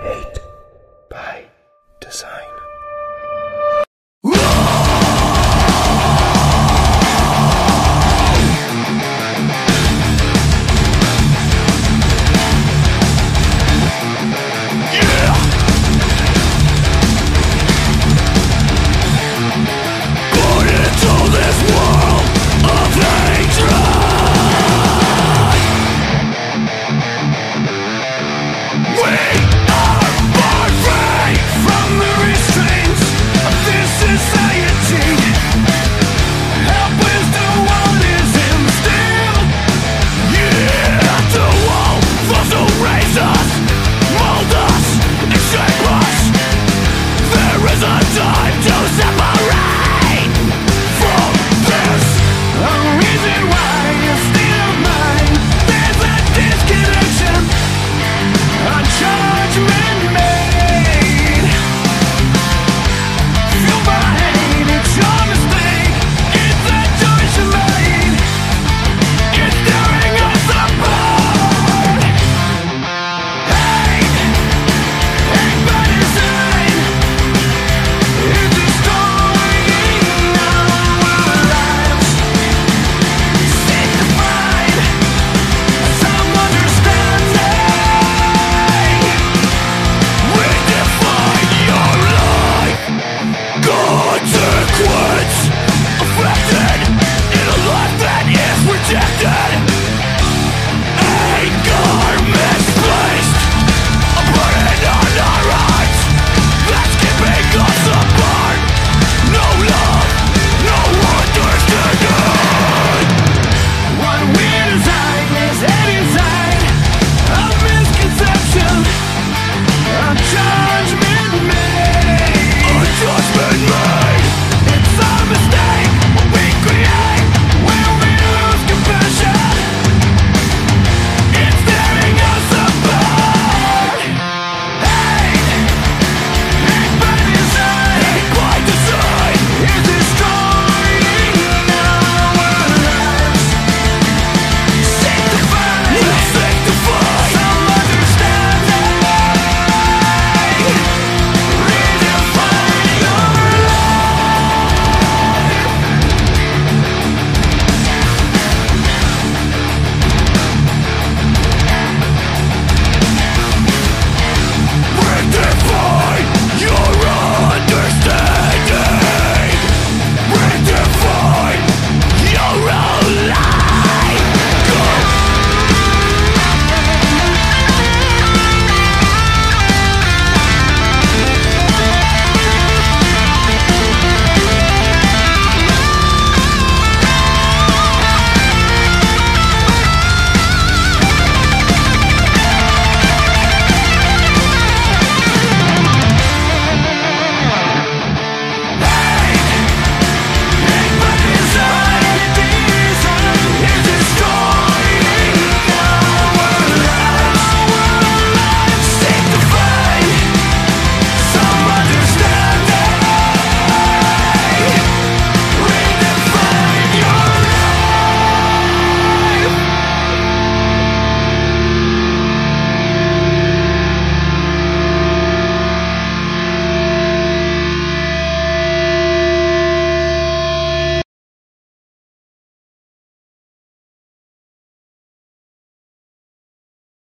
Hate by design.